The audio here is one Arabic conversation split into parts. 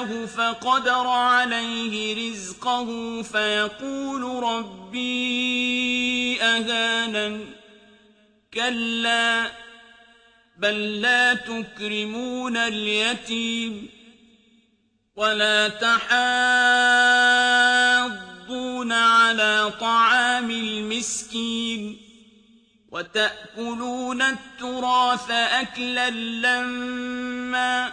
ابتلاه فقدر عليه رزقه فيقول ربي أهانن كلا بل لا تكرمون اليتيم ولا تحاضون على طعام المسكين وتأكلون التراث أكلا لما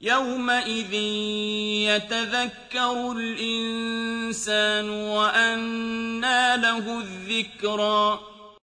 يومئذ يتذكر الإنسان وأنى له الذكرى